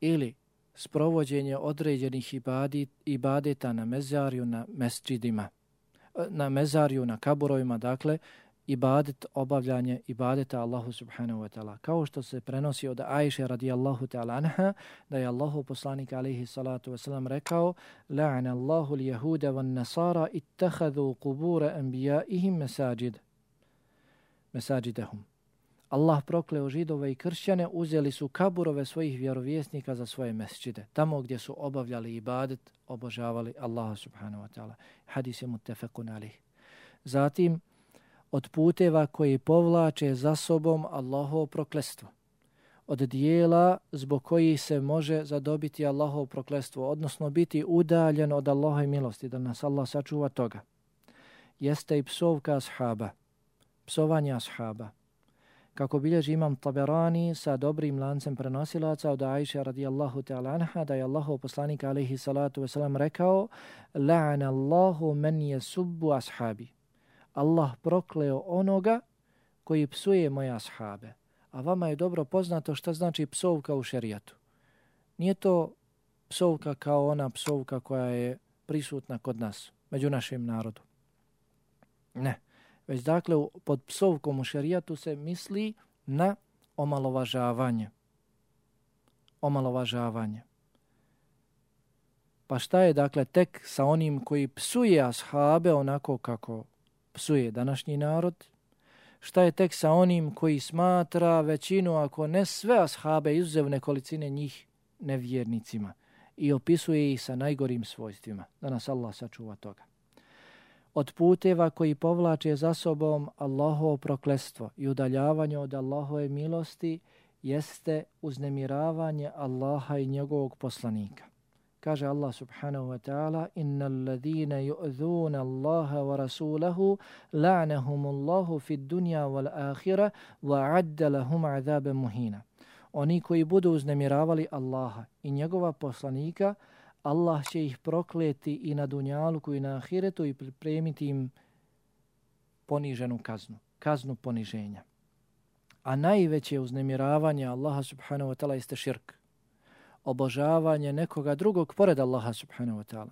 ili sprovođenje određenih ibadi, ibadeta na mezarju na mesčidima, na mezarju na kaborovima, dakle, ibadet, obavljanje ibadeta Allahu subhanahu wa ta'ala. Kao što se prenosi od Ajše radijallahu ta'ala anha, da je Allahu poslanik alaihi salatu wasalam rekao La'ana Allahu l-Jahuda van nasara ittahadu kubura anbijaihim mesajid. Mesajidahum. Allah prokleo židove i kršćane, uzeli su kaburove svojih vjerovjesnika za svoje mesčide. Tamo gdje su obavljali ibadet, obožavali Allaha subhanahu wa ta'ala. Hadis je mutefekun alih. Zatim, od puteva koji povlače za sobom Allahovo proklestvo. Od dijela zbog koji se može zadobiti Allahovo proklestvo, odnosno biti udaljen od Allahove milosti, da nas Allah sačuva toga. Jeste i psovka ashaba, psovanje ashaba. Kako bilježi imam Taberani sa dobrim lancem prenosilaca od Aisha radijallahu ta'ala anha, da je Allahov poslanik alaihi salatu wasalam rekao La'an Allahu men je subbu ashabi. Allah prokleo onoga koji psuje moja ashabe. A vama je dobro poznato šta znači psovka u šerijatu. Nije to psovka kao ona psovka koja je prisutna kod nas, među našim narodom. Ne. Već dakle, pod psovkom u šerijatu se misli na omalovažavanje. Omalovažavanje. Pa šta je dakle tek sa onim koji psuje ashabe onako kako psuje današnji narod, šta je tek sa onim koji smatra većinu, ako ne sve ashabe, izuzev nekolicine njih, nevjernicima i opisuje ih sa najgorim svojstvima, da nas Allah sačuva toga. Od puteva koji povlače za sobom Allahovo proklestvo i udaljavanje od Allahove milosti jeste uznemiravanje Allaha i njegovog poslanika. Kaže Allah subhanahu wa ta'ala Inna alladhina yu'dhuna Allaha wa rasulahu la'nahum Allahu fid dunya wal akhirah wa adda lahum azaban muhina. Oni koji budu uznemiravali Allaha i njegova poslanika, Allah će ih prokleti i na dunjaluku i na ahiretu i pripremiti im poniženu kaznu, kaznu poniženja. A najveće uznemiravanje Allaha subhanahu wa ta'ala jeste širk obožavanje nekoga drugog pored Allaha subhanahu wa ta'ala.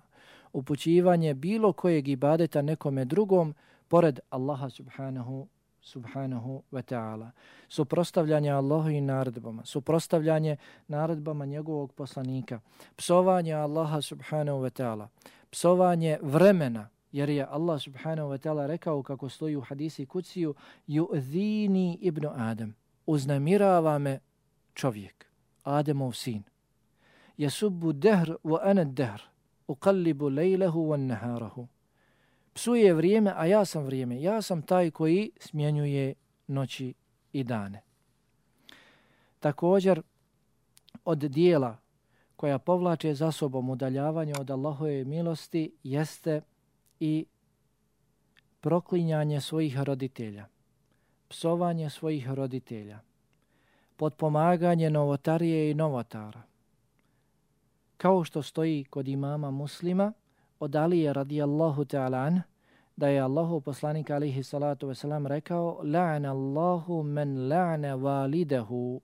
Upućivanje bilo kojeg ibadeta nekome drugom pored Allaha subhanahu subhanahu wa ta'ala. Suprostavljanje Allahu i naredbama, suprostavljanje naredbama njegovog poslanika, psovanje Allaha subhanahu wa ta'ala, psovanje vremena, jer je Allah subhanahu wa ta'ala rekao kako stoji u hadisi kuciju, yu'zini ibnu Adam, uznamirava me čovjek, Ademov sin yasubbu dehr wa ana dehr. Ukallibu lejlehu wa naharahu psuje vrijeme a ja sam vrijeme ja sam taj koji smjenjuje noći i dane također od dijela koja povlače za sobom udaljavanje od Allahove milosti jeste i proklinjanje svojih roditelja, psovanje svojih roditelja, podpomaganje novotarije i novotara, kao što stoji kod imama muslima, od Alije radijallahu ta'ala da je Allahu poslanik alihi salatu wasalam rekao la'na Allahu men la'na validehu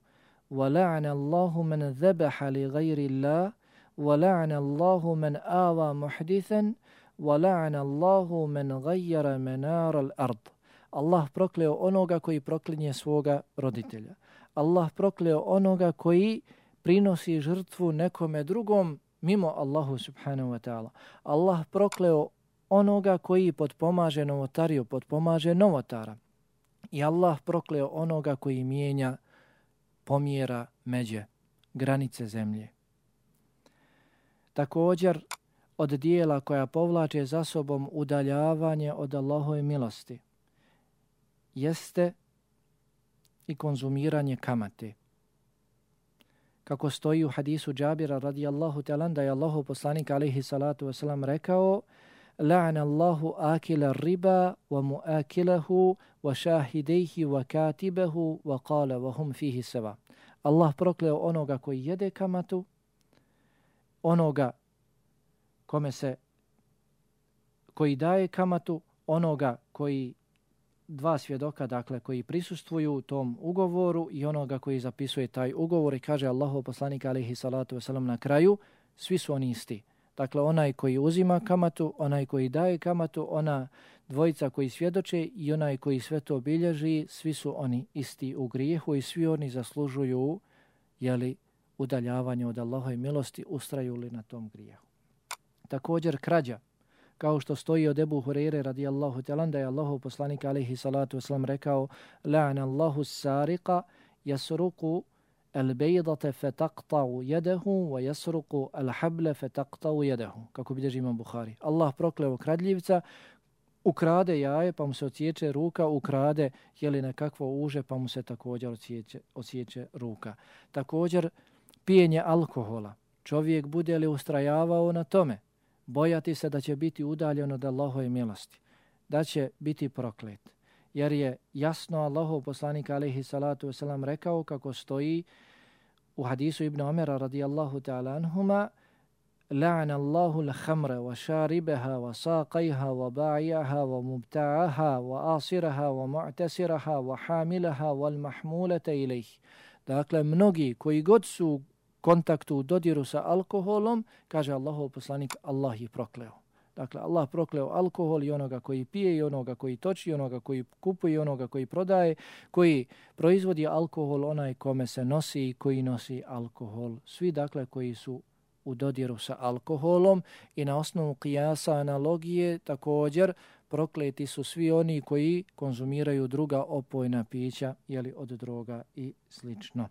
wa la'na Allahu men zebaha li gajri Allah wa la'na Allahu men ava muhdithan wa la'na Allahu men gajara menar al ard. Allah prokleo onoga koji proklinje svoga roditelja. Allah prokleo onoga koji prinosi žrtvu nekome drugom mimo Allahu subhanahu wa ta'ala. Allah prokleo onoga koji podpomaže novotariju, podpomaže novotara. I Allah prokleo onoga koji mijenja pomjera međe, granice zemlje. Također, od dijela koja povlače za sobom udaljavanje od Allahove milosti, jeste i konzumiranje kamate. Kako stoji u hadisu Džabira radijallahu talan da je Allahu poslanik alaihi salatu wasalam rekao La'na Allahu akila riba wa muakilahu wa šahidejhi wa katibahu wa qala wa hum fihi seva. Allah prokleo onoga koji jede kamatu, onoga kome se koji daje kamatu, onoga koji dva svjedoka, dakle, koji prisustvuju u tom ugovoru i onoga koji zapisuje taj ugovor i kaže Allahov poslanik alejhi salatu vesselam na kraju, svi su oni isti. Dakle, onaj koji uzima kamatu, onaj koji daje kamatu, ona dvojica koji svjedoče i onaj koji sve to obilježi, svi su oni isti u grijehu i svi oni zaslužuju, jeli, udaljavanje od Allahove milosti, ustraju li na tom grijehu. Također, krađa, kao što stoji od Ebu Hureyre radijallahu talan da je Allahu poslanik alaihi salatu wasalam rekao la'na Allahu sariqa jasruku al-baydata fataqta'u yadahu wa yasruku al-habla fataqta'u yadahu. Kako bilježi imam Buhari Allah prokleo kradljivca ukrade jaje pa mu se ociječe ruka ukrade jeli nekakvo uže pa mu se također ociječe, ociječe ruka. Također pijenje alkohola. Čovjek bude li ustrajavao na tome? bojati se da će biti udaljen od Allahove milosti, da će biti proklet. Jer je jasno Allahov poslanik alaihi salatu wasalam rekao kako stoji u hadisu Ibn Omera radijallahu ta'ala anhuma لعن الله الخمر وشاربها وساقيها وباعيها ومبتعها وآصرها ومعتسرها وحاملها والمحمولة إليه Dakle, mnogi koji god su kontaktu u dodiru sa alkoholom, kaže Allahov poslanik, Allah je prokleo. Dakle, Allah prokleo alkohol i onoga koji pije i onoga koji toči, onoga koji kupuje i onoga koji prodaje, koji proizvodi alkohol, onaj kome se nosi i koji nosi alkohol. Svi, dakle, koji su u dodiru sa alkoholom i na osnovu kijasa analogije također prokleti su svi oni koji konzumiraju druga opojna pića jeli od droga i slično.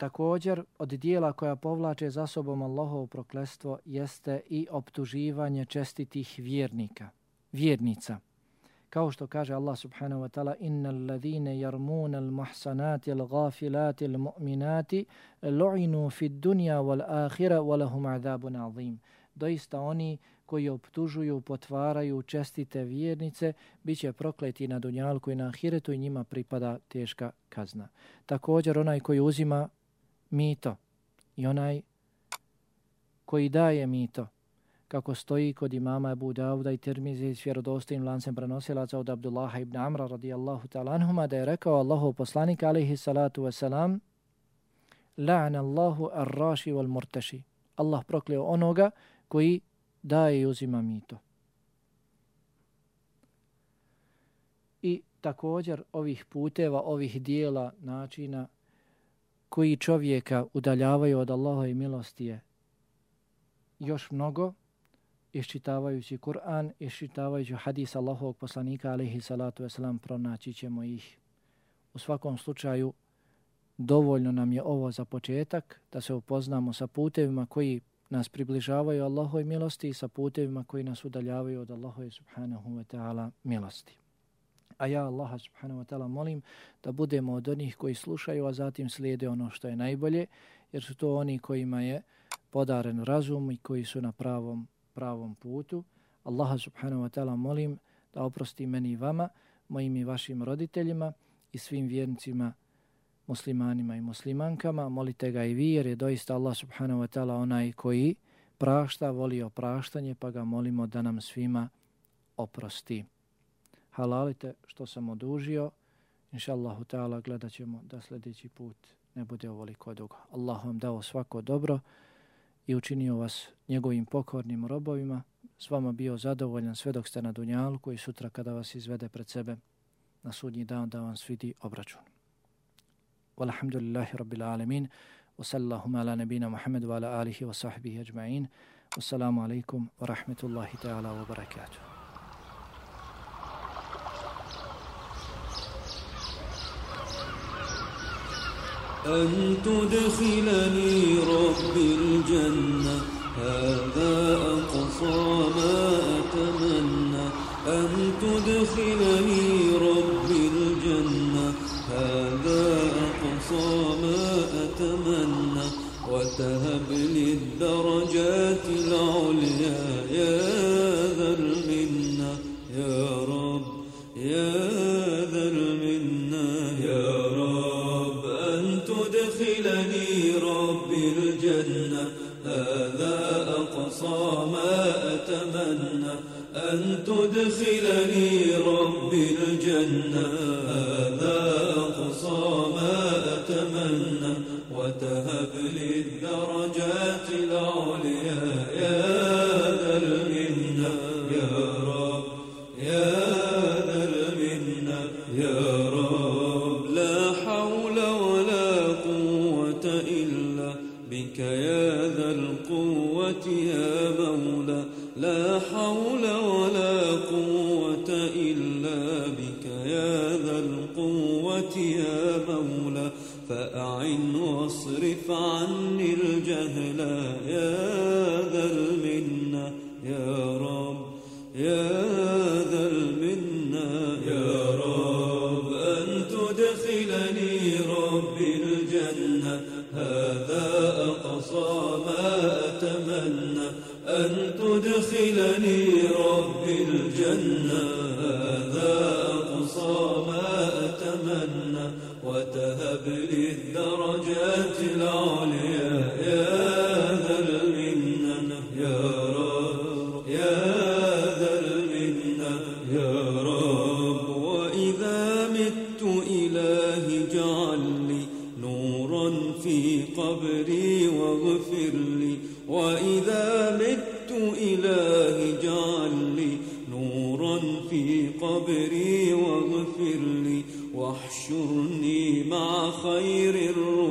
Također, od dijela koja povlače za sobom Allahovo proklestvo jeste i optuživanje čestitih vjernika, vjernica. Kao što kaže Allah subhanahu wa ta'ala innal ladhine yarmuna al muhsanati al ghafilati al mu'minati lu'inu fid dunya wal ahira wa lahum adhabun azim. Doista oni koji optužuju, potvaraju čestite vjernice, bit će prokleti na dunjalku i na ahiretu i njima pripada teška kazna. Također onaj koji uzima mito i onaj koji daje mito, kako stoji kod imama Abu Dauda i Tirmizi s vjerodostojnim lancem prenosilaca od Abdullaha ibn Amra radijallahu ta'ala anhuma da je rekao Allahu poslanik alaihi salatu wasalam La'an Allahu ar-raši wal murtaši Allah prokleo onoga koji daje i uzima mito. I također ovih puteva, ovih dijela, načina koji čovjeka udaljavaju od Allaha i milosti je još mnogo, iščitavajući Kur'an, iščitavajući hadis Allahovog poslanika, alaihi salatu wasalam, pronaći ćemo ih. U svakom slučaju, dovoljno nam je ovo za početak, da se upoznamo sa putevima koji nas približavaju Allahoj milosti i sa putevima koji nas udaljavaju od Allahoj subhanahu wa ta'ala milosti. A ja Allaha subhanahu wa ta'ala molim da budemo od onih koji slušaju, a zatim slijede ono što je najbolje, jer su to oni kojima je podaren razum i koji su na pravom, pravom putu. Allaha subhanahu wa ta'ala molim da oprosti meni i vama, mojim i vašim roditeljima i svim vjernicima, muslimanima i muslimankama. Molite ga i vi jer je doista Allah subhanahu wa ta'ala onaj koji prašta, voli opraštanje, pa ga molimo da nam svima oprosti halalite što sam odužio. Inša Allahu ta'ala gledat ćemo da sljedeći put ne bude ovoliko dugo. Allah vam dao svako dobro i učinio vas njegovim pokornim robovima. S vama bio zadovoljan sve dok ste na Dunjalu koji sutra kada vas izvede pred sebe na sudnji dan da vam svidi obračun. Walhamdulillahi rabbil alemin. Wa sallahuma ala nebina Muhammedu ala alihi wa sahbihi ajma'in. Wassalamu alaikum wa rahmetullahi ta'ala wa barakatuh. أن تدخلني ربي الجنة. هذا أقصى ما أتمنى. أن تدخلني ربي الجنة. هذا أقصى ما أتمنى. وتهب لي الدرجات العليا يا هذا أقصى ما أتمنى أن تدخلني ربي الجنة.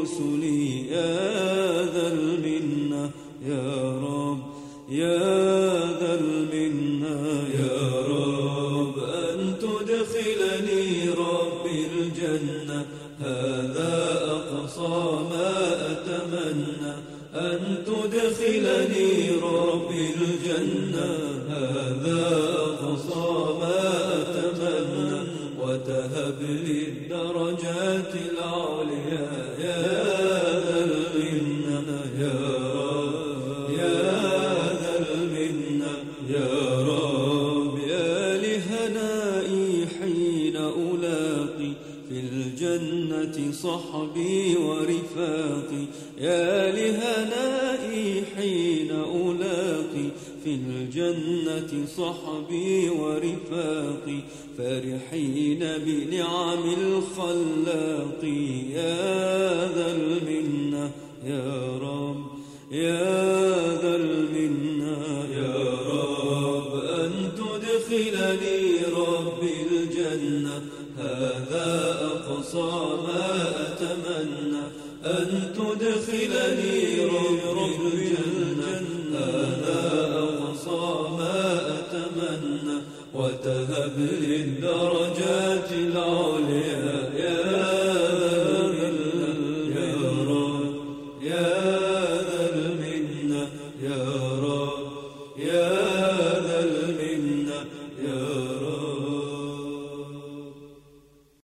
رسلي يا